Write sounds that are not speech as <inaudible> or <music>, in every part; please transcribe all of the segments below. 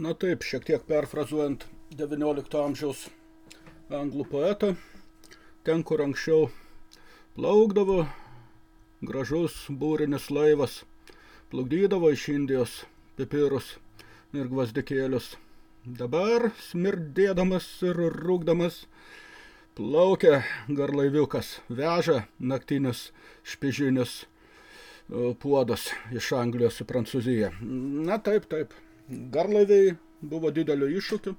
Na taip, šiek tiek perfrazuojant 19 amžiaus anglų poetą, ten, kur anksčiau plaukdavo gražus būrinis laivas, plukdydavo iš Indijos pipirus ir gvazdikėlius. Dabar smirdėdamas ir rūkdamas plaukia garlaiviukas, veža naktinius špižinius e, puodas iš Anglijos į Prancūziją. Na taip, taip, garlaiviai buvo didelio iššūkių.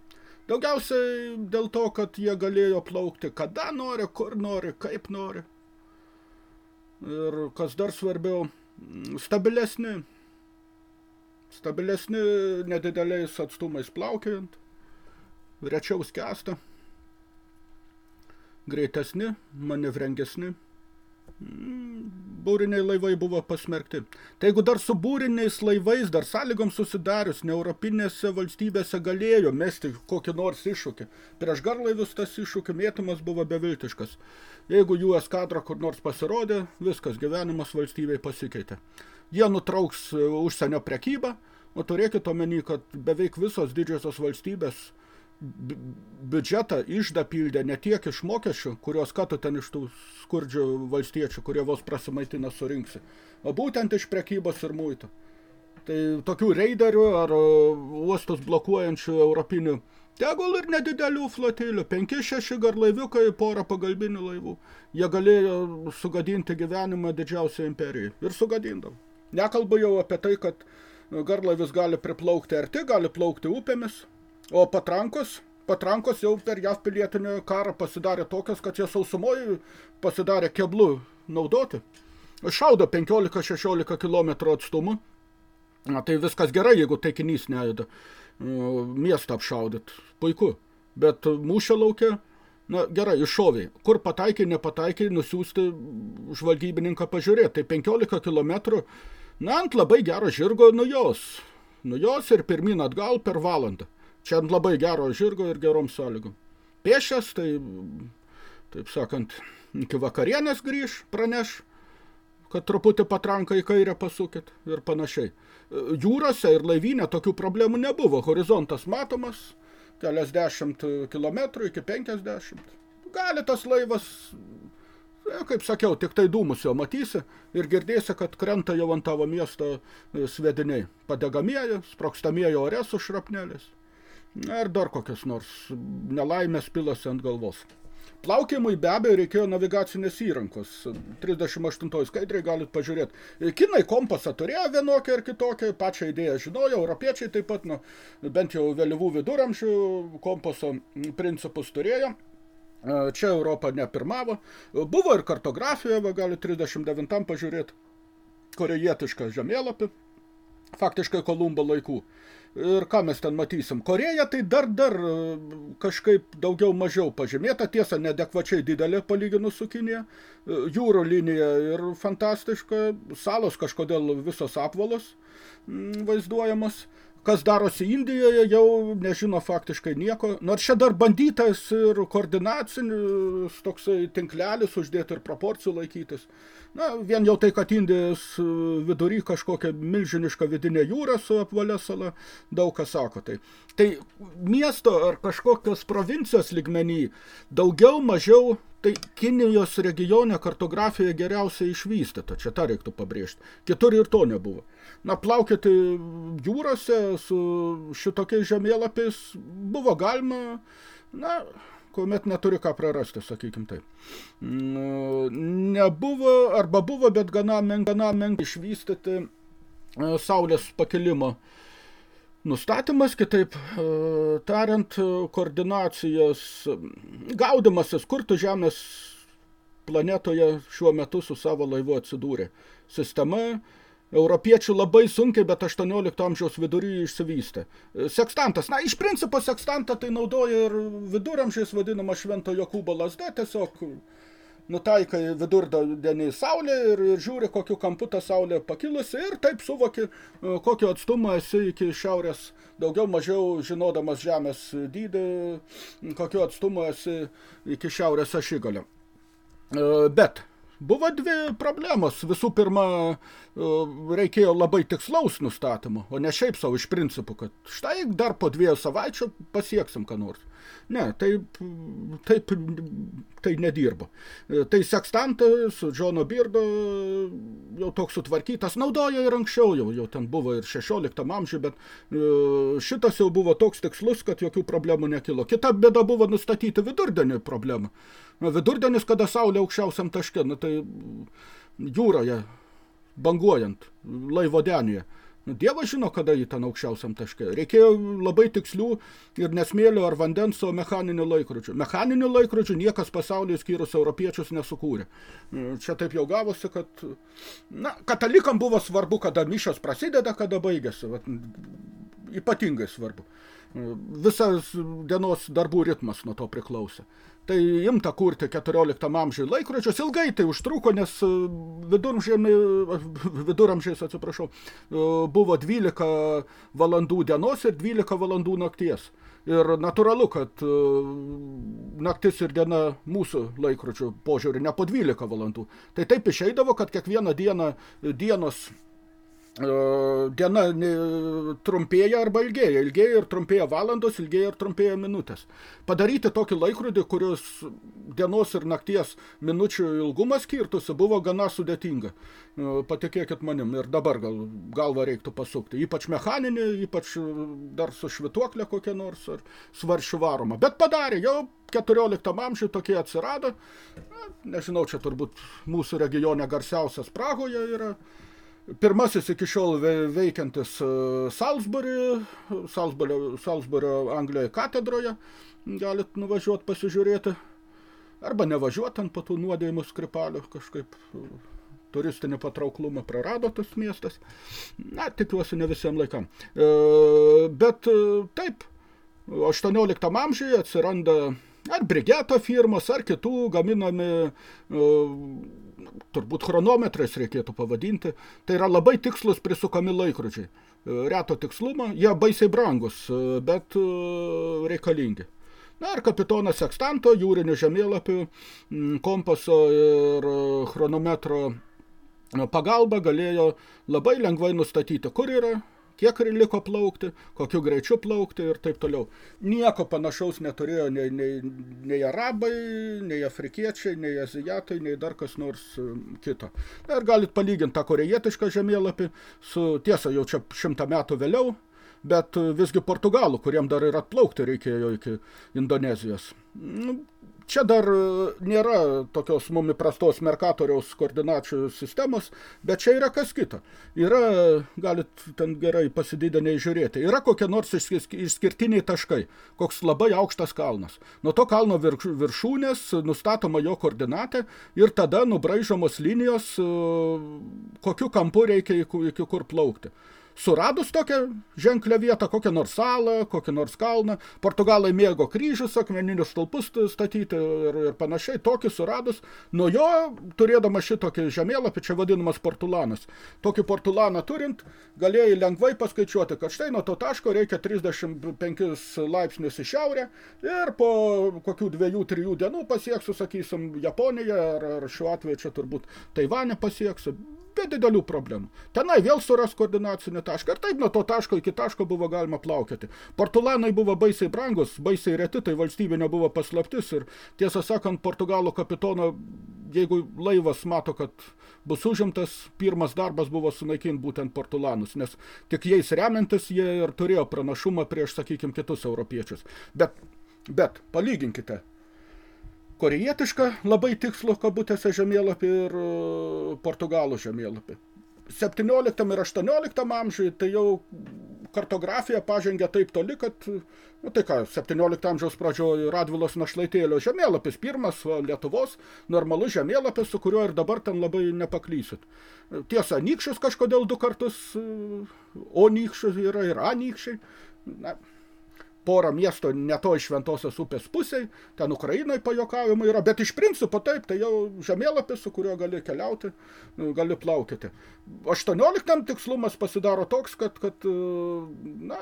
Daugiausiai dėl to, kad jie galėjo plaukti kada nori, kur nori, kaip nori. Ir kas dar svarbiau, stabilesni, stabilesni nedideliais atstumais plaukiant, rečiau skęsta, greitesni, manevrengesni būriniai laivai buvo pasmerkti. Tai jeigu dar su būriniais laivais, dar sąlygom susidarius, neeuropinėse valstybėse galėjo mesti kokį nors iššūkį. Prieš garlaivius tas iššūkį mėtumas buvo beviltiškas. Jeigu jų eskadra kur nors pasirodė, viskas, gyvenimas valstybei pasikeitė. Jie nutrauks e, užsienio prekybą, o turėkit omeny, kad beveik visos didžiosios valstybės – biudžetą išdą pildė ne tiek iš mokesčių, kurios ką tu ten iš tų skurdžių valstiečių, kurie vos prasimaitina surinksi, o būtent iš prekybos ir muitų. Tai tokių reiderių ar uostus blokuojančių europinių tegul ir nedidelių flotilių, 5-6 garlaiviukai, porą pagalbinių laivų. Jie galėjo sugadinti gyvenimą didžiausiai imperijai ir sugadindavo. Nekalbu jau apie tai, kad garlaivis gali priplaukti arti, gali plaukti upėmis, O patrankos, patrankos jau per JAV pilietinį karą pasidarė tokios, kad jie sausumoje pasidarė keblu naudoti. Šaudo 15-16 km atstumu. Na, tai viskas gerai, jeigu taikinys nejuda. Miestą apšaudyt. Puiku. Bet mūšio laukia, na gerai, iššoviai. Kur pataikiai, nepataikiai, nusiųsti žvalgybininką pažiūrėti. Tai 15 km, na, ant labai gero žirgo nujos. Nujos ir pirmin atgal per valandą. Čia ant labai gero žirgo ir gerom sąlygom. Pėšęs, tai, taip sakant, iki vakarienės grįž, praneš, kad truputį patranką į kairę pasukit ir panašiai. Jūrose ir laivynė tokių problemų nebuvo. Horizontas matomas, keliasdešimt kilometrų iki penkiasdešimt. Gali tas laivas, kaip sakiau, tik tai dūmus jau matysi ir girdėsi, kad krenta jau ant tavo miesto svediniai. Padegamieji, sprokstamieji ore su šrapneliais ar dar kokias nors nelaimės pilasi ant galvos. Plaukimui be abejo reikėjo navigacinės įrankos. 38 skaidriai galit pažiūrėti. Kinai kompasą turėjo vienokią ar kitokią, pačią idėją žinojo, europiečiai taip pat, nu, bent jau vėlyvų viduramžių kompaso principus turėjo. Čia Europa nepirmavo. Buvo ir kartografija, va, gali 39 pažiūrėti, korejietišką žemėlapį, faktiškai Kolumbo laikų. Ir ką mes ten matysim? Koreja tai dar, dar e, kažkaip daugiau mažiau pažymėta, tiesa, nedekvačiai didelė palyginus su Kinija. E, jūro linija ir fantastiška, salos kažkodėl visos apvalos vaizduojamos. Kas darosi Indijoje, jau nežino faktiškai nieko. Nors čia dar bandytas ir koordinacinis toksai tinklelis uždėti ir proporcijų laikytis. Na, vien jau tai, kad Indijos vidury kažkokia milžiniška vidinė jūra su apvalė sala, daug kas sako. Tai, tai miesto ar kažkokios provincijos ligmenį daugiau mažiau Tai Kinijos regione kartografija geriausiai išvystyta, čia tą reiktų pabrėžti. Kitur ir to nebuvo. Na, plaukėti jūrose su šitokiais žemėlapiais buvo galima, na, kuomet neturi ką prarasti, sakykim taip. Nebuvo, arba buvo, bet gana menk, gana menk išvystyti e, saulės pakilimo uh, nustatymas, kitaip e, tariant, koordinacijos gaudimasis, kur tu Žemės planetoje šiuo metu su savo laivu atsidūrė. Sistema europiečių labai sunkiai, bet 18 amžiaus vidury išsivystė. Sekstantas, na, iš principo sekstantą tai naudoja ir viduramžiais vadinama Švento Jokūbo lasda, tiesiog nutaikai vidurdienį saulė ir, ir žiūri, kokiu kampu ta saulė pakilusi ir taip suvoki, e, kokio atstumą esi iki šiaurės, daugiau mažiau žinodamas žemės dydį, kokiu atstumu esi iki šiaurės ašigalio. E, bet buvo dvi problemos. Visų pirma, e, reikėjo labai tikslaus nustatymo, o ne šiaip savo iš principų, kad štai dar po dviejų savaičių pasieksim ką nors. Ne, taip, taip tai nedirbo. Tai sekstantas Džono Birdo jau toks sutvarkytas, naudojo ir anksčiau, jau, jau ten buvo ir 16 amžiuje, bet e, šitas jau buvo toks tikslus, kad jokių problemų nekilo. Kita bėda buvo nustatyti vidurdienį problemą. Vidurdienis, kada saulė aukščiausiam taške, nu tai jūroje, banguojant, laivo denyje. Nu, Dievas žino, kada jį ten aukščiausiam taške. Reikėjo labai tikslių ir nesmėlio ar vandens, o mechaninių laikrodžių. Mechaninių laikrodžių niekas pasaulyje skyrus europiečius nesukūrė. Čia taip jau gavosi, kad na, katalikam buvo svarbu, kada mišos prasideda, kada baigėsi. Vat, ypatingai svarbu. Visas dienos darbų ritmas nuo to priklausė. Tai imta kurti 14 amžiui laikrodžius, ilgai tai užtruko, nes e, viduramžiai, <laughs> viduramžiais, atsiprašau, e, buvo 12 valandų dienos ir 12 valandų nakties. Ir natūralu, kad e, naktis ir diena mūsų laikrodžių požiūrį ne po 12 valandų. Tai taip išeidavo, kad kiekvieną dieną dienos diena trumpėja arba ilgėja. Ilgėja ir trumpėja valandos, ilgėja ir trumpėja minutės. Padaryti tokį laikrodį, kurios dienos ir nakties minučių ilgumas skirtusi, buvo gana sudėtinga. Patikėkit manim, ir dabar gal, galva reiktų pasukti. Ypač mechaninį, ypač dar su švituoklė kokia nors, ar svaršių varoma. Bet padarė, jau 14 amžiuje tokie atsirado. Na, nežinau, čia turbūt mūsų regione garsiausias Prahoje yra Pirmasis iki šiol veikiantis e, Salisbury, Salisbury, Salisbury Anglijoje katedroje, galit nuvažiuoti pasižiūrėti, arba nevažiuoti ant patų nuodėjimų skripalių, kažkaip e, turistinį patrauklumą prarado tas miestas. Na, tikiuosi ne visiems laikam. E, bet taip, 18 amžiuje atsiranda ar brigeto firmos, ar kitų gaminami turbūt chronometrais reikėtų pavadinti, tai yra labai tikslus prisukami laikrodžiai. E, reto tikslumo, jie baisiai brangus, e, bet e, reikalingi. Na ir kapitonas Sekstanto, jūrinių žemėlapių, kompaso ir chronometro pagalba galėjo labai lengvai nustatyti, kur yra kiek liko plaukti, kokiu greičiu plaukti ir taip toliau. Nieko panašaus neturėjo nei, nei, nei arabai, nei afrikiečiai, nei azijatai, nei dar kas nors um, kito. Ir galit palyginti tą korejietišką žemėlapį su, tiesa, jau čia šimtą metų vėliau, bet visgi portugalų, kuriem dar ir atplaukti reikėjo iki Indonezijos. Čia dar e, nėra tokios mum įprastos Merkatoriaus koordinačių sistemos, bet čia yra kas kita. Yra, galit ten gerai pasidideniai žiūrėti, yra kokie nors išskirtiniai taškai, koks labai aukštas kalnas. Nuo to kalno viršūnės nustatoma jo koordinatė ir tada nubraižomos linijos, e, kokiu kampu reikia iki kur plaukti suradus tokią ženklę vietą, kokią nors salą, kokį nors kalną. Portugalai mėgo kryžius, akmeninius stulpus statyti ir, ir panašiai. Tokį suradus, nuo jo, turėdama šitokį žemėlapį, čia vadinamas portulanas. Tokį portulaną turint, galėjai lengvai paskaičiuoti, kad štai nuo to taško reikia 35 laipsnius į šiaurę ir po kokių dviejų, trijų dienų pasieksiu, sakysim, Japoniją ar, ar šiuo atveju čia turbūt Taivanę pasieksiu be didelių problemų. Tenai vėl suras koordinacinį tašką. Ir taip nuo to taško iki taško buvo galima plaukioti. Portulanai buvo baisiai brangus, baisiai reti, tai valstybė nebuvo paslaptis. Ir tiesą sakant, Portugalų kapitono, jeigu laivas mato, kad bus užimtas, pirmas darbas buvo sunaikinti būtent portulanus, nes tik jais remiantis jie ir turėjo pranašumą prieš, sakykime, kitus europiečius. Bet, bet palyginkite, korejietišką labai tikslo kabutėse žemėlapį ir e, portugalų žemėlapį. 17 ir 18 amžiui tai jau kartografija pažengė taip toli, kad, nu tai ką, 17 amžiaus pradžioje Radvilos našlaitėlio žemėlapis, pirmas Lietuvos normalus žemėlapis, su kuriuo ir dabar ten labai nepaklysit. Tiesa, nykščius kažkodėl du kartus, o nykščius yra ir anykščiai. Na, porą miesto ne to iš Šventosios upės pusiai, ten Ukrainai pajokavimai yra, bet iš principo taip, tai jau žemėlapis, su kuriuo gali keliauti, gali plaukyti. 18 tikslumas pasidaro toks, kad, kad na,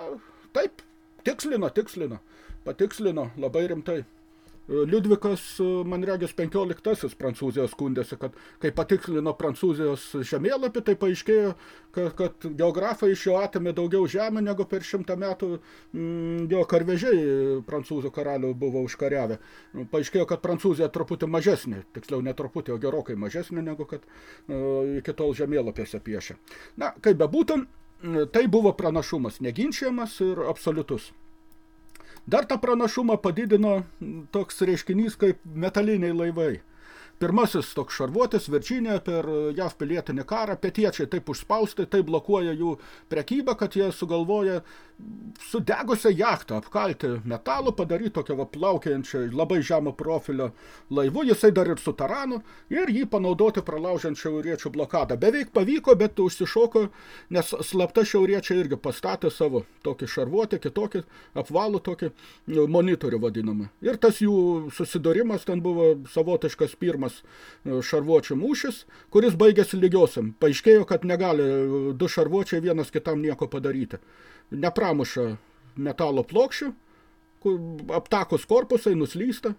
taip, tikslino, tikslino, patikslino labai rimtai. Liudvikas, man regis, 15 Prancūzijos skundėsi, kad kai patikslino Prancūzijos žemėlapį, tai paaiškėjo, kad, kad geografai iš jo atėmė daugiau žemę, negu per šimtą metų mm, jo karvežiai prancūzų karalių buvo užkariavę. Paaiškėjo, kad Prancūzija truputį mažesnė, tiksliau ne truputį, o gerokai mažesnė, negu kad uh, iki tol žemėlapėse piešė. Na, kaip bebūtų, tai buvo pranašumas, neginčiamas ir absoliutus. Dar tą pranašumą padidino toks reiškinys kaip metaliniai laivai. Pirmasis toks šarvuotis Virginija per JAV pilietinį karą, pietiečiai taip užspausti, taip blokuoja jų prekybą, kad jie sugalvoja sudegusią jachtą apkalti metalu, padaryti tokią va plaukiančią labai žemą profilio laivu, jisai dar ir su taranu, ir jį panaudoti pralaužiant šiauriečių blokadą. Beveik pavyko, bet užsišoko, nes slapta šiauriečiai irgi pastatė savo tokį šarvuotį, kitokį apvalų tokį nu, monitorių vadinamą. Ir tas jų susidorimas ten buvo savotiškas pirmas e, šarvuočių mūšis, kuris baigėsi lygiosiam. Paaiškėjo, kad negali du šarvuočiai vienas kitam nieko padaryti. Nepramuša metalo plokščių, aptakus korpusai nuslysta,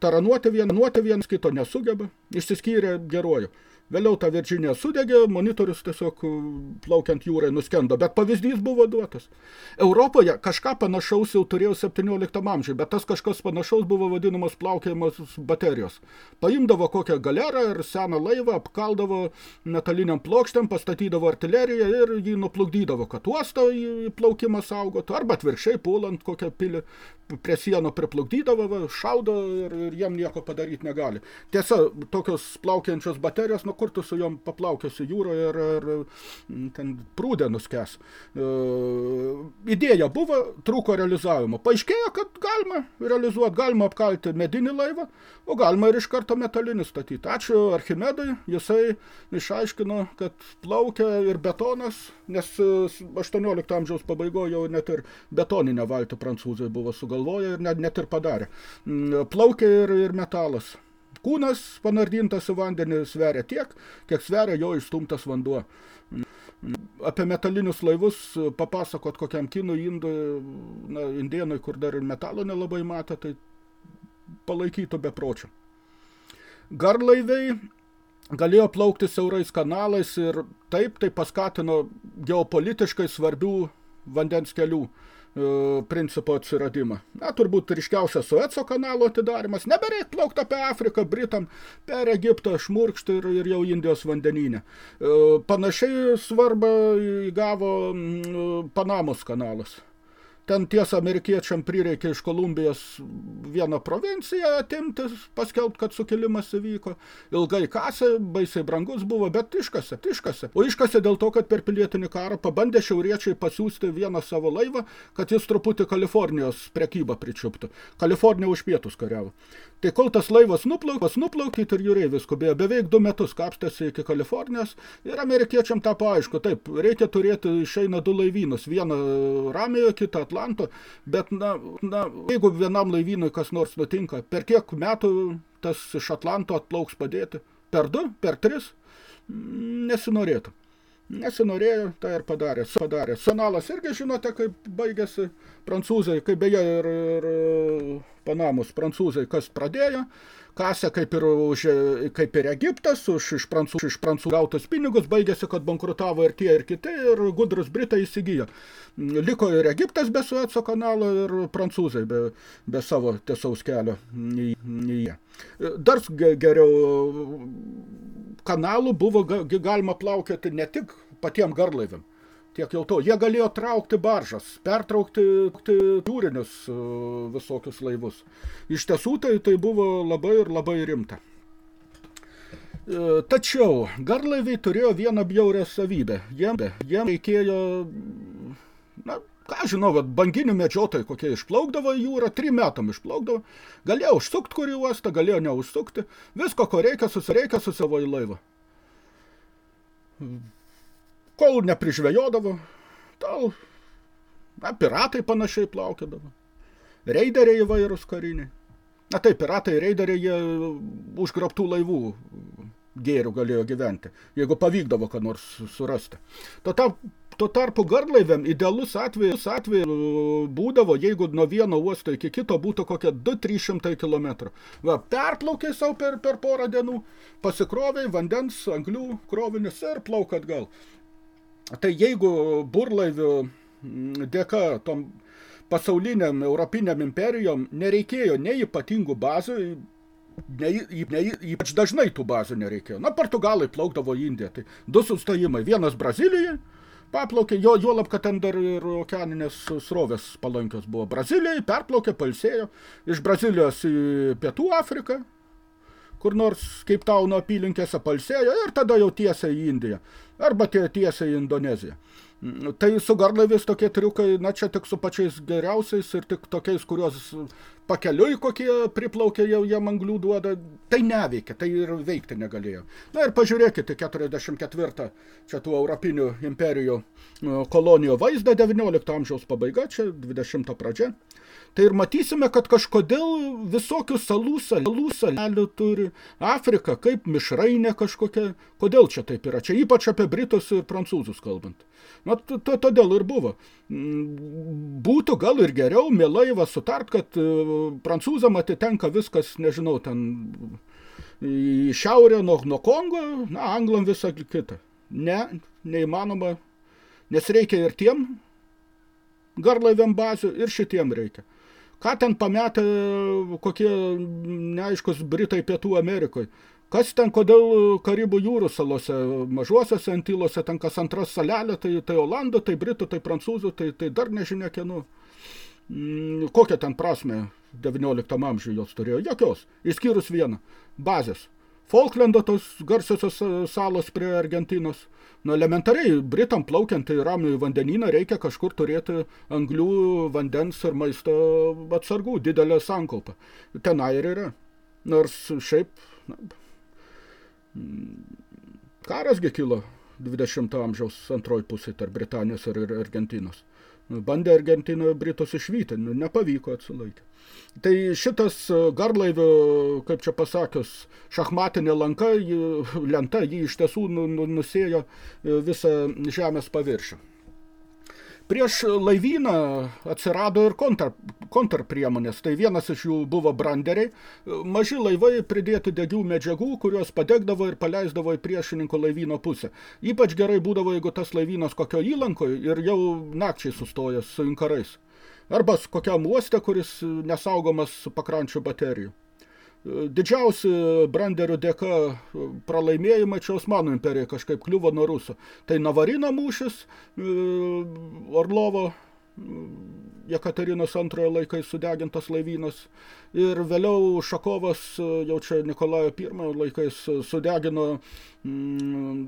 taranuoti vieną, vienas kito nesugeba, išsiskyrė geruoju. Vėliau ta Virginija sudegė, monitorius tiesiog uh, plaukiant jūrai nuskendo, bet pavyzdys buvo duotas. Europoje kažką panašaus jau turėjo 17 amžiui, bet tas kažkas panašaus buvo vadinamas plaukėjimas baterijos. Paimdavo kokią galerą ir seną laivą, apkaldavo metaliniam plokštėm, pastatydavo artileriją ir jį nuplukdydavo, kad uostą į plaukimą saugotų, arba atvirkščiai pulant kokią pilį prie sieno priplukdydavo, šaudo ir, ir jiem nieko padaryti negali. Tiesa, tokios plaukiančios baterijos, nu kur tu su jom paplaukėsi jūroje ir, ir mm, ten prūdė nuskes. E, idėja buvo, trūko realizavimo. Paaiškėjo, kad galima realizuoti, galima apkalti medinį laivą, o galima ir iš karto metalinį statyti. Ačiū Archimedui, jisai išaiškino, kad plaukia ir betonas, nes 18 amžiaus pabaigoje jau net ir betoninę valtį prancūzai buvo sugalvoję ir net, net ir padarė. Mm, plaukia ir, ir metalas. Kūnas panardintas į vandenį sveria tiek, kiek sveria jo išstumtas vanduo. Apie metalinius laivus papasakot kokiam kinui, indui, na, indienui, kur dar ir metalo nelabai matė, tai palaikytų bepročių. Garlaiviai galėjo plaukti siaurais kanalais ir taip tai paskatino geopolitiškai svarbių vandens kelių principo atsiradimą. Na, turbūt ryškiausias Sueco kanalo atidarimas. Nebereik plaukti apie Afriką, Britam, per Egiptą, šmurkštį ir, ir jau Indijos vandenyne. E, panašiai svarbą įgavo Panamos kanalas. Ten tiesa amerikiečiam prireikė iš Kolumbijos vieną provinciją atimti, paskelbti, kad sukilimas įvyko. Ilgai kasė, baisiai brangus buvo, bet iškasė, iškasė. O iškasė dėl to, kad per pilietinį karą pabandė šiauriečiai pasiūsti vieną savo laivą, kad jis truputį Kalifornijos prekybą pričiuptų. Kalifornija už pietus kariavo. Tai kol tas laivas nuplauk, nuplaukit ir jūreivis skubėjo, beveik du metus kapstėsi iki Kalifornijos ir amerikiečiam tapo aišku, taip, reikia turėti išeina du laivynus, vieną Ramiojo, kitą Atlanto, bet na, na, jeigu vienam laivynui kas nors nutinka, per kiek metų tas iš Atlanto atplauks padėti? Per du, per tris? Nesinorėtų. Nesinorėjo, tai ir padarė. padarė. Sonalas irgi žinote, kaip baigėsi prancūzai, kaip beje ir, ir Panamos prancūzai, kas pradėjo, kasė kaip ir, už, kaip ir Egiptas, už iš prancūzų, iš prancūzų gautus pinigus, baigėsi, kad bankrutavo ir tie, ir kiti, ir gudrus Britai įsigijo. Liko ir Egiptas be Sueco kanalo, ir prancūzai be, be savo tiesaus kelio į, į jie. Dar geriau kanalų buvo galima plaukioti ne tik patiem garlaiviam, tiek jau to. Jie galėjo traukti baržas, pertraukti jūrinius e, visokius laivus. Iš tiesų tai, tai buvo labai ir labai rimta. E, tačiau garlaiviai turėjo vieną bjaurę savybę. Jiem, jiem reikėjo, na, ką žinau, vat, banginių medžiotojai kokie išplaukdavo į jūrą, trim metam išplaukdavo, galėjo užsukti kurį uostą, galėjo neužsukti, visko, ko reikia, susireikia su savo į laivą. Kol neprižvejodavo, tol na, piratai panašiai plaukėdavo, reideriai įvairūs kariniai. Na taip, piratai, reideriai, jie užgrabtų laivų gėrių galėjo gyventi, jeigu pavykdavo ką nors surasti. Tuo tarpu, tuo tarpu garlaiviam idealus atvejus atveju būdavo, jeigu nuo vieno uosto iki kito būtų kokie 2-300 km. Va, perplaukiai savo per, per porą dienų, pasikroviai vandens, anglių krovinius ir plauk atgal. Tai jeigu burlaivių dėka tom pasauliniam, europiniam imperijom nereikėjo nei ypatingų bazų, ne, ne, ypač dažnai tų bazų nereikėjo. Na, portugalai plaukdavo į Indiją, tai du sustojimai, vienas Brazilijai, paplaukė, jo, juolab, kad ten dar ir okeaninės srovės palankios buvo. Brazilijai perplaukė, palsėjo, iš Brazilijos į Pietų Afriką, kur nors kaip tauno apylinkėse palsėjo ir tada jau tiesiai į Indiją, arba tiesiai į Indoneziją. Tai su garlaiviais tokie triukai, na čia tik su pačiais geriausiais ir tik tokiais, kuriuos pakeliui kokie priplaukia jau jie anglių duoda, tai neveikia, tai ir veikti negalėjo. Na ir pažiūrėkite 44 čia tų europinių imperijų kolonijų vaizdą 19 amžiaus pabaiga, čia 20 pradžia tai ir matysime, kad kažkodėl visokių salų, salų, salelių turi. Afrika kaip mišrainė kažkokia. Kodėl čia taip yra? Čia ypač apie Britus ir Prancūzus kalbant. Na, todėl ir buvo. Mm, būtų gal ir geriau, mielai va sutart, kad e, prancūzam atitenka viskas, nežinau, ten į šiaurę nuo, nuo Kongo, na, anglam visą kitą. Ne, neįmanoma, nes reikia ir tiem garlaiviam bazių, ir šitiem reikia. Ką ten pametė kokie neaiškus Britai Pietų Amerikoje? Kas ten, kodėl Karibų jūrų salose, mažuosiuose antilose, ten kas antras salelė, tai, tai Olandų, tai Britų, tai Prancūzų, tai, tai dar nežinia kienų. Mm, kokią ten prasme 19 amžiuje jos turėjo? Jokios, išskyrus vieną. Bazės. Falklando tos garsiosios salos prie Argentinos. Nu, elementariai, Britam plaukiant į ramį vandenyną reikia kažkur turėti anglių, vandens ir maisto atsargų, didelę sankaupą. Tenai ir yra. Nors šiaip, na, karasgi kilo 20 amžiaus antroji pusė tarp Britanijos ir Argentinos. Bandė Argentinoje Britus išvyti, nu, nepavyko atsilaikyti. Tai šitas e, garlaivių, kaip čia pasakius, šachmatinė lanka, lenta, jį iš tiesų nu, nu, nusėjo e, visą žemės paviršių. Prieš laivyną atsirado ir kontra, kontrpriemonės, tai vienas iš jų buvo branderiai, maži laivai pridėti degių medžiagų, kurios padegdavo ir paleisdavo į priešininko laivyno pusę. Ypač gerai būdavo, jeigu tas laivynas kokio įlankoje ir jau nakčiai sustojęs su inkarais. Arba kokiam uoste, kuris nesaugomas pakrančių baterijų. Didžiausi branderių dėka pralaimėjimai čia Osmanų imperija kažkaip kliuvo nuo Rusų. Tai Navarino mūšis, e, Orlovo Jekaterinos antrojo laikai sudegintas laivynas ir vėliau Šakovas jau čia Nikolajo pirmojo laikais sudegino mm,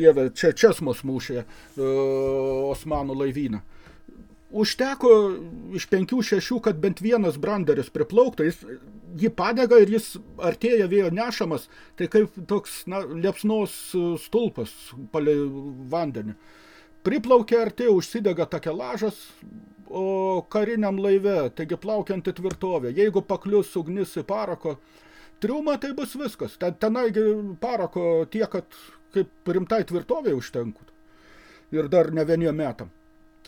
dievę čia Česmos mūšėje Osmanų laivyną užteko iš penkių šešių, kad bent vienas branderis priplauktų, jis jį padega ir jis artėja vėjo nešamas, tai kaip toks na, liepsnos stulpas palei vandenį. Priplaukia artėja, užsidega takelažas, o kariniam laive, taigi plaukianti tvirtovė, jeigu paklius ugnis į parako triumą, tai bus viskas. Ten, tenaigi parako tiek, kad kaip rimtai tvirtovė užtenkut. Ir dar ne vieniem metam.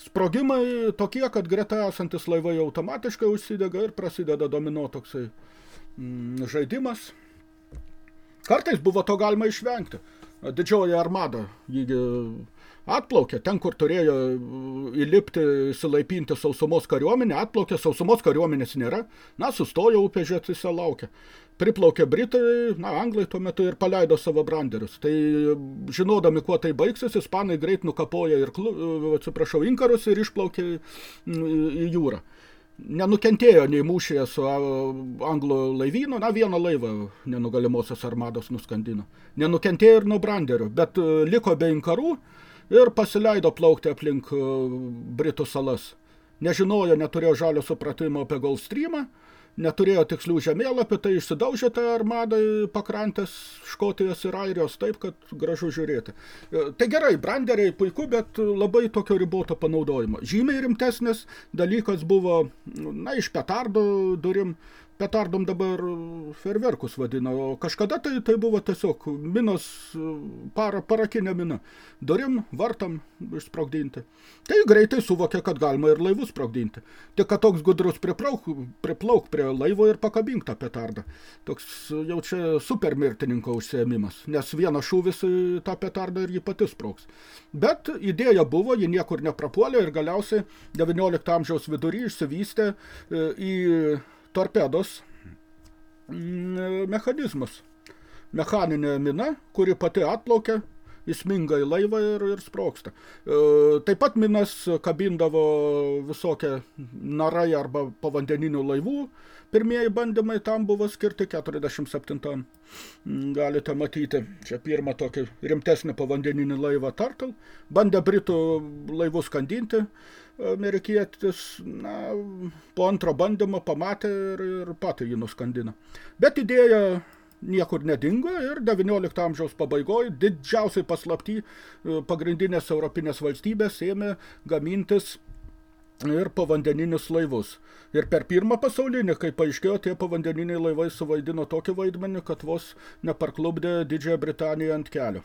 Sprogimai tokie, kad greta esantis laivai automatiškai užsidega ir prasideda domino toksai mm, žaidimas. Kartais buvo to galima išvengti. Didžioji armada jį atplaukė, ten, kur turėjo įlipti, silaipinti sausumos kariuomenė, atplaukė, sausumos kariuomenės nėra, na, sustojo upė žiūrėtise laukia priplaukė Britai, na, Anglai tuo metu ir paleido savo branderius. Tai žinodami, kuo tai baigsis, ispanai greit nukapoja ir, atsiprašau, inkarus ir išplaukė į jūrą. Nenukentėjo nei mūšyje su anglų laivynu, na, vieną laivą nenugalimosios armados nuskandino. Nenukentėjo ir nuo branderių, bet liko be inkarų ir pasileido plaukti aplink e, Britų salas. Nežinojo, neturėjo žalio supratimo apie Goldstreamą, neturėjo tikslių žemėlapių, tai išsidaužė tą armadą pakrantės Škotijos ir Airijos taip, kad gražu žiūrėti. E, tai gerai, branderiai puiku, bet labai tokio riboto panaudojimo. Žymiai rimtesnis dalykas buvo, na, iš petardo durim petardom dabar ferverkus vadina, o kažkada tai, tai buvo tiesiog minos para, parakinė mina. Durim, vartam išsprogdinti. Tai greitai suvokė, kad galima ir laivus sprogdinti. Tik, kad toks gudrus priplauk, priplauk prie laivo ir pakabink tą petardą. Toks jau čia super mirtininko užsiėmimas, nes vienas šūvis tą petardą ir jį pati sprogs. Bet idėja buvo, ji niekur neprapuolė ir galiausiai 19 amžiaus vidury išsivystė e, į torpedos mm, mechanizmus. Mechaninė mina, kuri pati atplaukia, įsminga į laivą ir, ir sproksta. E, taip pat minas kabindavo visokie narai arba povandeninių laivų. Pirmieji bandymai tam buvo skirti 47. Mm, galite matyti, čia pirmą tokį rimtesnį povandeninį laivą Tartal. Bandė Britų laivus skandinti amerikietis na, po antro bandymo pamatė ir, ir patį jį nuskandino. Bet idėja niekur nedingo ir 19 amžiaus pabaigoje didžiausiai paslapty e, pagrindinės europinės valstybės ėmė gamintis ir povandeninius laivus. Ir per pirmą pasaulinį, kai paaiškėjo, tie povandeniniai laivai suvaidino tokį vaidmenį, kad vos neparklubdė Didžiąją Britaniją ant kelio.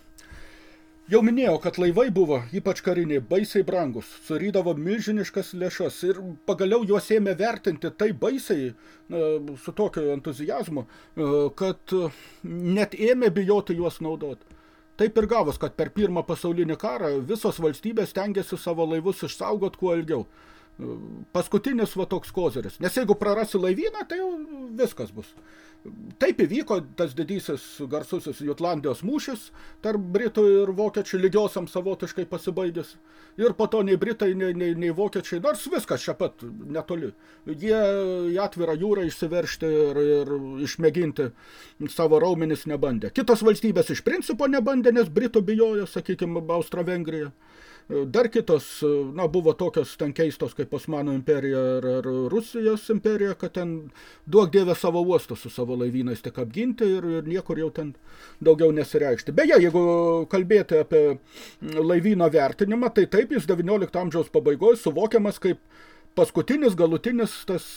Jau minėjau, kad laivai buvo, ypač kariniai, baisiai brangus, surydavo milžiniškas lėšas ir pagaliau juos ėmė vertinti tai baisiai, su tokiu entuzijazmu, kad net ėmė bijoti juos naudoti. Taip ir gavos, kad per pirmą pasaulinį karą visos valstybės tengiasi savo laivus išsaugot kuo ilgiau. Paskutinis va toks kozeris. Nes jeigu prarasi laivyną, tai jau viskas bus. Taip įvyko tas didysis garsusis Jutlandijos mūšis tarp Britų ir Vokiečių lygiosiam savotiškai pasibaigęs. Ir po to nei Britai, nei, nei, nei Vokiečiai, nors viskas čia pat netoli. Jie į atvirą jūrą išsiveršti ir, ir išmėginti savo raumenis nebandė. Kitos valstybės iš principo nebandė, nes Britų bijojo, sakykime, Austro-Vengrija. Dar kitos, na, buvo tokios ten keistos kaip Osmanų imperija ar, ar Rusijos imperija, kad ten duok dievę savo uostus su savo laivynais tik apginti ir, ir niekur jau ten daugiau nesireikšti. Beje, jeigu kalbėti apie laivyno vertinimą, tai taip jis 19 amžiaus pabaigoje suvokiamas kaip paskutinis galutinis tas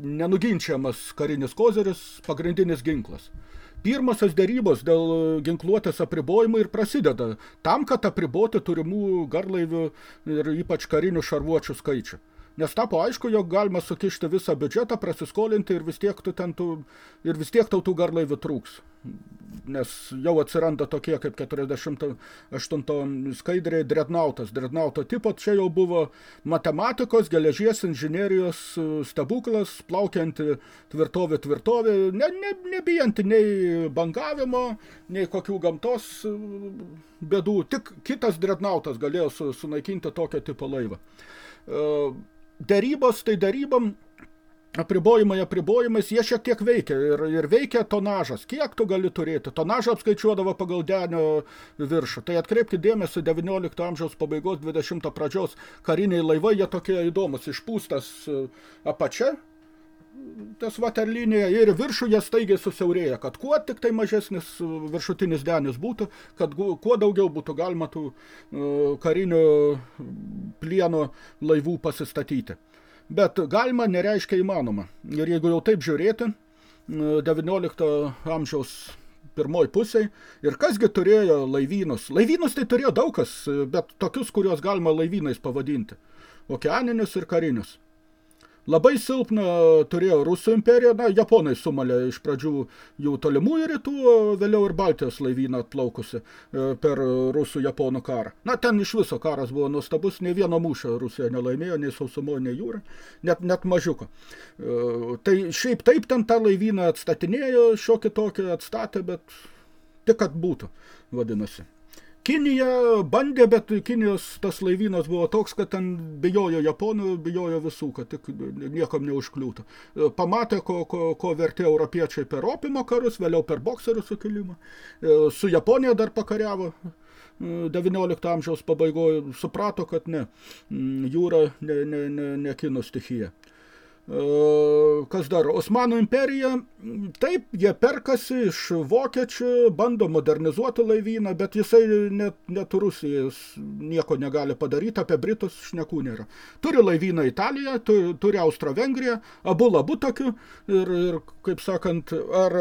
nenuginčiamas karinis kozeris, pagrindinis ginklas pirmosios derybos dėl ginkluotės apribojimų ir prasideda tam, kad apriboti turimų garlaivių ir ypač karinių šarvuočių skaičių. Nes tapo aišku, jog galima sukišti visą biudžetą, prasiskolinti ir vis tiek, tu ten tų, ir vis tiek tau tų garlaivių trūks. Nes jau atsiranda tokie kaip 48 skaidriai drednautas. Drednauto tipo čia jau buvo matematikos, geležies, inžinerijos stebuklas, plaukianti tvirtovė tvirtovė, ne, ne, nebijanti nei bangavimo, nei kokių gamtos bėdų. Tik kitas drednautas galėjo su, sunaikinti tokio tipo laivą. Darybos, tai darybom apribojimai apribojimais, jie šiek tiek veikia ir, ir veikia tonažas. Kiek tu gali turėti? Tonažą apskaičiuodavo pagal denio viršų. Tai atkreipkite dėmesį 19 amžiaus pabaigos 20 pradžios kariniai laivai, jie tokie įdomus, išpūstas e, apačia, tas vaterlinėje ir viršų jie staigiai susiaurėja, kad kuo tik tai mažesnis e, viršutinis denis būtų, kad kuo daugiau būtų galima tų uh, karinių plieno laivų pasistatyti. Bet galima nereiškia įmanoma. Ir jeigu jau taip žiūrėti, 19 amžiaus pirmoj pusiai. Ir kasgi turėjo laivynus? Laivynus tai turėjo daug kas, bet tokius, kuriuos galima laivynais pavadinti. Okeaninius ir karinius. Labai silpną turėjo Rusų imperija, na, Japonai sumalė iš pradžių jų tolimųjų rytų, vėliau ir Baltijos laivyną atplaukusi e, per Rusų-Japonų karą. Na, ten iš viso karas buvo nuostabus, nei vieno mūšio Rusija nelaimėjo, nei sausumo, nei jūra, net, net mažiuko. E, tai šiaip taip ten tą laivyną atstatinėjo, šiokį tokį atstatė, bet tik kad būtų, vadinasi. Kinija bandė, bet Kinijos tas laivynas buvo toks, kad ten bijojo Japonų, bijojo visų, kad tik niekam neužkliūtų. Pamatė, ko, ko, ko vertė europiečiai per opimo karus, vėliau per bokserių sukilimą. Su Japonija dar pakariavo. 19 amžiaus pabaigoje suprato, kad ne, jūra ne, ne, ne, ne kinų stichija. Kas dar? Osmanų imperija, taip, jie perkasi iš vokiečių, bando modernizuoti laivyną, bet jisai net, net Rusijos nieko negali padaryti, apie Britus šnekų nėra. Turi laivyną Italiją, turi, turi Austro-Vengriją, abu labu tokiu ir, ir, kaip sakant, ar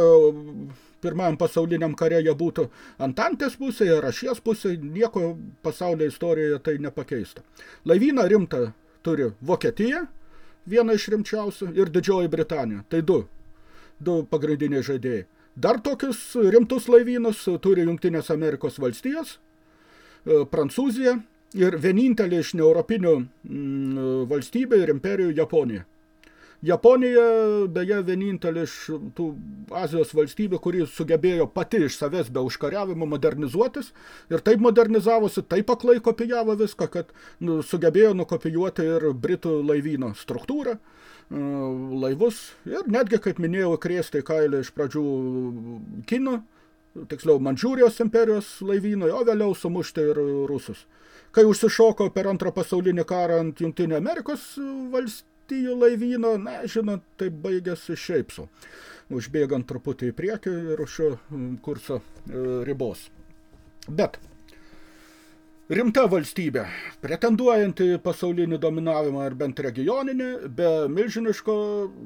pirmajam pasauliniam kare jie būtų Antantės pusėje, ar ašies pusėje, nieko pasaulio istorijoje tai nepakeista. Laivyną rimtą turi Vokietija, viena iš rimčiausių, ir Didžioji Britanija. Tai du, du pagrindiniai žaidėjai. Dar tokius rimtus laivynus turi Jungtinės Amerikos valstijos, e, Prancūzija ir vienintelė iš neeuropinių mm, valstybių ir imperijų Japonija. Japonija, beje, vienintelė iš tų Azijos valstybių, kuri sugebėjo pati iš savęs be užkariavimo modernizuotis ir taip modernizavosi, taip aklai kopijavo viską, kad nu, sugebėjo nukopijuoti ir Britų laivyno struktūrą, e, laivus ir netgi, kaip minėjau, krėstai kailį iš pradžių Kino, tiksliau Mandžiūrijos imperijos laivynai, o vėliau sumušti ir rusus. Kai užsišoko per antrą pasaulinį karą ant Jungtinių Amerikos valstybių, valstijų laivyno, na, žinot, tai baigėsi šiaip su, užbėgant truputį į priekį ir už šio kurso e, ribos. Bet rimta valstybė, pretenduojanti pasaulinį dominavimą ar bent regioninį, be milžiniško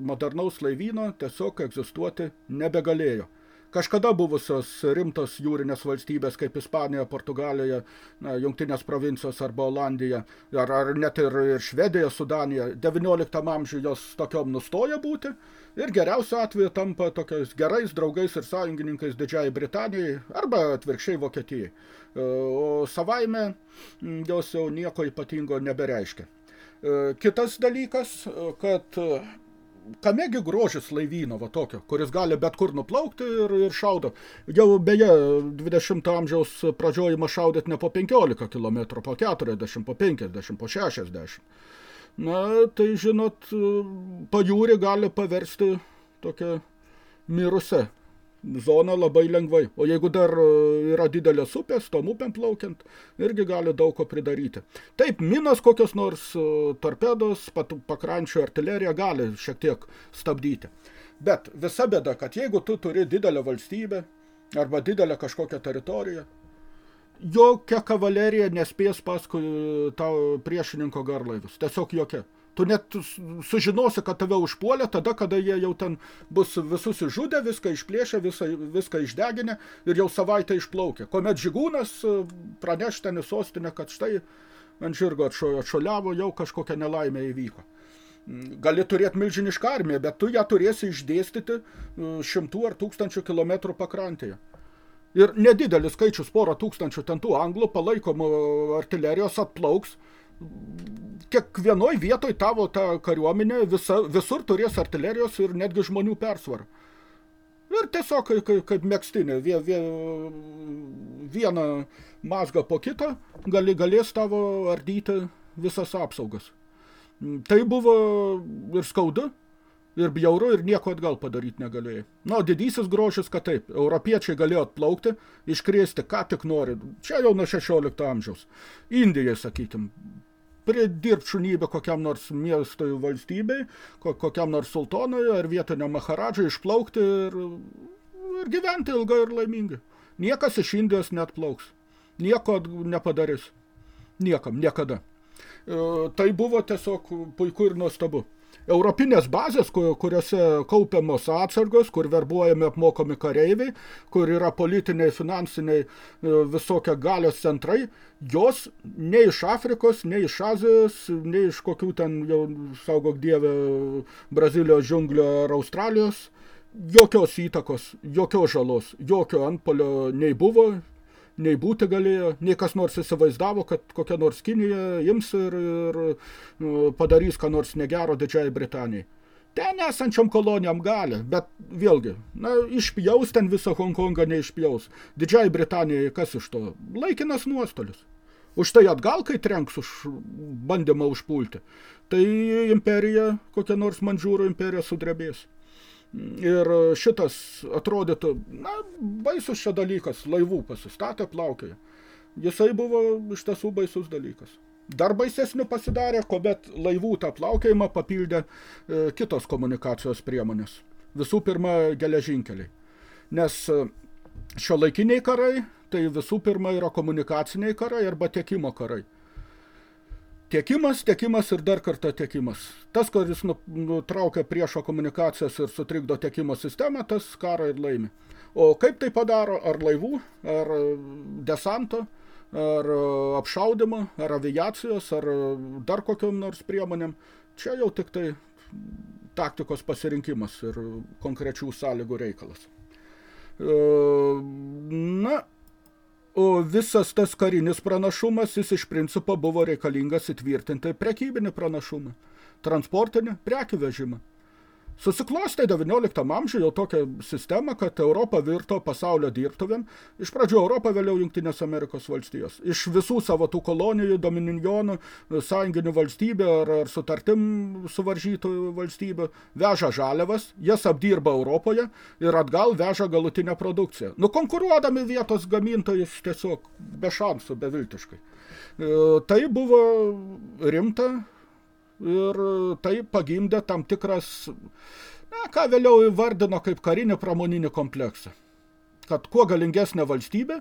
modernaus laivyno tiesiog egzistuoti nebegalėjo kažkada buvusios rimtos jūrinės valstybės kaip Ispanija, Portugalija, na, jungtinės provincijos arba Olandija, ar, ar net ir, ir Švedija, Sudanija, 19 amžiuje jos tokiom nustoja būti ir geriausiu atveju tampa tokiais gerais draugais ir sąjungininkais Didžiai Britanijai arba atvirkščiai Vokietijai. E, o savaime jos jau nieko ypatingo nebereiškia. E, kitas dalykas, kad kamegi grožis laivyno va tokio, kuris gali bet kur nuplaukti ir, ir šaudo. Jau beje, 20 amžiaus pradžioj ima šaudyt ne po 15 km, po 40, po 50, po 60. Na, tai žinot, pajūrį gali paversti tokią mirusią zoną labai lengvai. O jeigu dar e, yra didelės upės, tom upėm plaukiant, irgi gali daug ko pridaryti. Taip, minas kokios nors e, torpedos, pakrančio artilerija gali šiek tiek stabdyti. Bet visa bėda, kad jeigu tu turi didelę valstybę arba didelę kažkokią teritoriją, jokia kavalerija nespės paskui tau priešininko garlaivius. Tiesiog jokia. Tu net sužinosi, kad tave užpuolė tada, kada jie jau ten bus visus išžudę, viską išplėšę, visą, viską išdeginę ir jau savaitę išplaukė. Komet žygūnas e, praneš ten į sostinę, kad štai ant žirgo atšoliavo, jau kažkokia nelaimė įvyko. Mm, gali turėti milžinišką armiją, bet tu ją turėsi išdėstyti e, šimtų ar tūkstančių kilometrų pakrantėje. Ir nedidelis skaičius porą tūkstančių ten tų anglų palaikomų artilerijos atplauks, kiekvienoj vietoj tavo ta kariuomenė visa, visur turės artilerijos ir netgi žmonių persvarą. Ir tiesiog kaip, kaip, kaip mėgstinė, vie, vie, vieną mazgą po kitą gali, galės tavo ardyti visas apsaugas. Tai buvo ir skaudu, ir bjauru, ir nieko atgal padaryti negalėjai. Na, didysis grožis, kad taip, europiečiai galėjo atplaukti, iškrėsti, ką tik nori. Čia jau nuo 16 amžiaus. Indijai, sakykim, pridirbt šunybę kokiam nors miestui valstybei, kokiam nors sultonui ar vietiniam maharadžai išplaukti ir, ir gyventi ilgai ir laimingai. Niekas iš Indijos net plauks. Nieko nepadarys. Niekam, niekada. E, tai buvo tiesiog puiku ir nuostabu europinės bazės, kuriuose kaupiamos atsargos, kur verbuojami apmokomi kareiviai, kur yra politiniai, finansiniai e, visokie galios centrai, jos nei iš Afrikos, nei iš Azijos, nei iš kokių ten jau saugok dievę Brazilijos džiunglio ar Australijos, jokios įtakos, jokios žalos, jokio antpolio nei buvo, nei būti galėjo, nei kas nors įsivaizdavo, kad kokia nors Kinija ims ir, ir nu, padarys ką nors negero Didžiai Britanijai. Ten esančiom kolonijom gali, bet vėlgi, na, išpjaus ten visą Hongkongą neišpjaus. Didžiai Britanijai kas iš to? Laikinas nuostolis. Už tai atgal, kai trenks už bandymą užpulti, tai imperija, kokia nors Mandžiūro imperija sudrebės. Ir šitas atrodytų, na, baisus čia dalykas, laivų pasistatė plaukėje. Jisai buvo iš tiesų baisus dalykas. Dar baisesnių pasidarė, kuomet laivų tą plaukėjimą papildė e, kitos komunikacijos priemonės. Visų pirma, geležinkeliai. Nes e, šio laikiniai karai, tai visų pirma yra komunikaciniai karai arba tiekimo karai. Tiekimas, tiekimas ir dar kartą tiekimas. Tas, kuris nu, nutraukia priešo komunikacijas ir sutrikdo tiekimo sistemą, tas karą ir laimi. O kaip tai padaro, ar laivų, ar desanto, ar apšaudimo, ar aviacijos, ar dar kokiam nors priemonėm, čia jau tik tai taktikos pasirinkimas ir konkrečių sąlygų reikalas. E, na, O visas tas karinis pranašumas, jis iš principo buvo reikalingas įtvirtinti prekybinį pranašumą, transportinį prekių vežimą. Susiklostė 19 amžiuje jau tokią sistemą, kad Europa virto pasaulio dirbtuvėm. Iš pradžių Europą, vėliau Jungtinės Amerikos valstijos. Iš visų savo tų kolonijų, domininjonų, sąjunginių valstybių ar, ar sutartim suvaržytų valstybių veža žaliavas, jas apdirba Europoje ir atgal veža galutinę produkciją. Nukonkuruodami vietos gamintojus tiesiog be šansų, beviltiškai. E, tai buvo rimta ir tai pagimdė tam tikras, na, ką vėliau įvardino kaip karinį pramoninį kompleksą. Kad kuo galingesnė valstybė,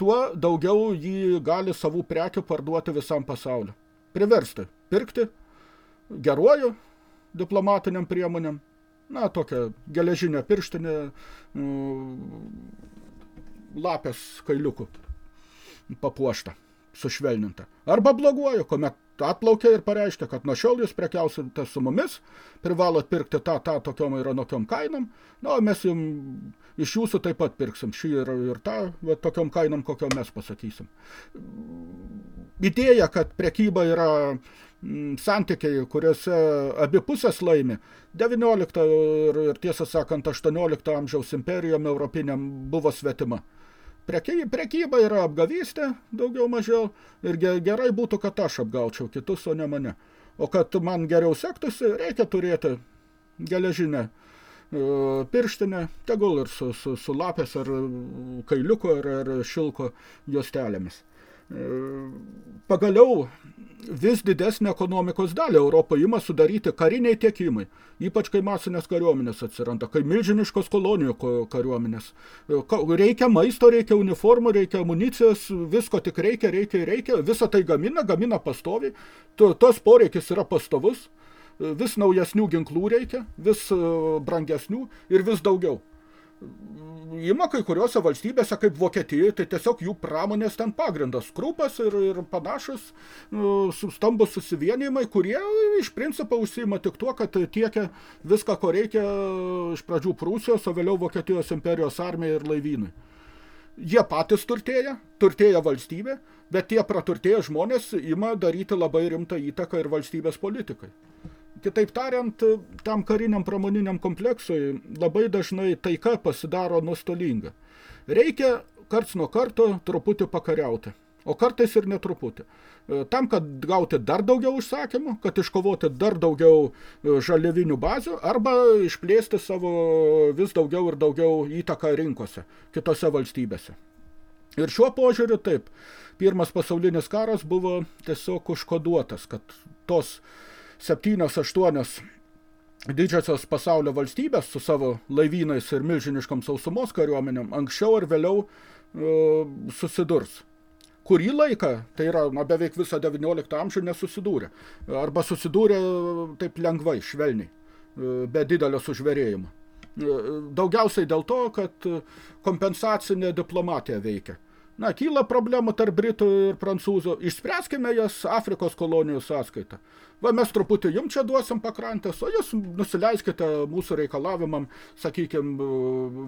tuo daugiau jį gali savų prekių parduoti visam pasauliu. Priversti pirkti geruoju diplomatiniam priemonėm, na, tokia geležinė pirštinė mm, lapės kailiukų papuošta, sušvelninta. Arba bloguoju, kuomet atplaukė ir pareiškė, kad nuo šiol jūs prekiausite su mumis, privalot pirkti tą, tą tokiom ir anokiom kainom, na, mes jums iš jūsų taip pat pirksim šį ir, ir tą, va, tokiom kainom, kokiom mes pasakysim. Idėja, kad prekyba yra m, santykiai, kuriuose abi pusės laimi, 19 ir, ir tiesą sakant 18 amžiaus imperijom europiniam buvo svetima. Preky, prekyba yra apgavystė, daugiau mažiau, ir gerai būtų, kad aš apgaučiau kitus, o ne mane. O kad man geriau sektųsi, reikia turėti geležinę e, pirštinę, tegul ir su, su, su lapės ar kailiuko ar, ar šilko juostelėmis. E, pagaliau vis didesnė ekonomikos dalį Europą ima sudaryti kariniai tiekimai, ypač kai masinės kariuomenės atsiranda, kai milžiniškos kolonijų kariuomenės. E, reikia maisto, reikia uniformų, reikia amunicijos, visko tik reikia, reikia, reikia, visą tai gamina, gamina pastoviai, tos poreikis yra pastovus, e, vis naujesnių ginklų reikia, vis brangesnių ir vis daugiau ima kai kuriuose valstybėse, kaip Vokietijoje, tai tiesiog jų pramonės ten pagrindas, krupas ir, ir panašus nu, stambus susivienijimai, kurie iš principo užsima tik tuo, kad tiekia viską, ko reikia iš pradžių Prūsijos, o vėliau Vokietijos imperijos armijai ir laivynui. Jie patys turtėja, turtėja valstybė, bet tie praturtėję žmonės ima daryti labai rimtą įtaką ir valstybės politikai. Kitaip tariant, tam kariniam pramoniniam kompleksui labai dažnai taika pasidaro nuostolinga. Reikia karts nuo karto truputį pakariauti, o kartais ir netruputį. E, tam, kad gauti dar daugiau užsakymų, kad iškovoti dar daugiau e, žaliavinių bazių arba išplėsti savo vis daugiau ir daugiau įtaką rinkose kitose valstybėse. Ir šiuo požiūriu taip, pirmas pasaulinis karas buvo tiesiog užkoduotas, kad tos septynios, aštuonios didžiosios pasaulio valstybės su savo laivynais ir milžiniškom sausumos kariuomenėm anksčiau ar vėliau e, susidurs. Kurį laiką, tai yra na, beveik visą 19 amžių nesusidūrė. Arba susidūrė taip lengvai, švelniai, e, be didelio sužverėjimo. E, daugiausiai dėl to, kad kompensacinė diplomatija veikia. Na, kyla problemų tarp Britų ir Prancūzų. Išspręskime jas Afrikos kolonijų sąskaitą. Va, mes truputį jums čia duosim pakrantės, o jūs nusileiskite mūsų reikalavimam, sakykime,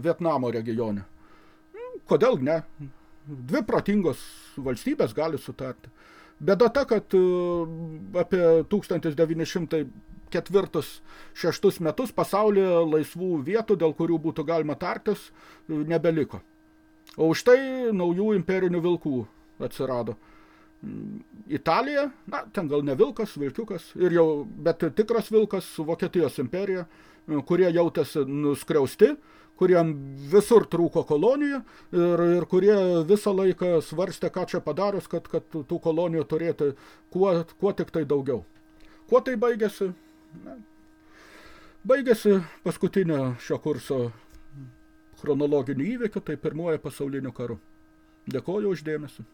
Vietnamo regione. Kodėl ne? Dvi protingos valstybės gali sutarti. Bėda ta, kad e, apie 1904-6 metus pasaulyje laisvų vietų, dėl kurių būtų galima tartis, nebeliko. O už tai naujų imperinių vilkų atsirado. Italija, na, ten gal ne vilkas, vilkiukas, ir jau, bet tikras vilkas Vokietijos imperija, kurie jautėsi nuskriausti, kuriem visur trūko kolonijų ir, ir kurie visą laiką svarstė, ką čia padarius, kad, kad tų kolonijų turėtų kuo, kuo tik tai daugiau. Kuo tai baigėsi? Na, baigėsi paskutinio šio kurso chronologinių įvykių, tai pirmojo pasaulinio karu. Dėkoju uždėmesi.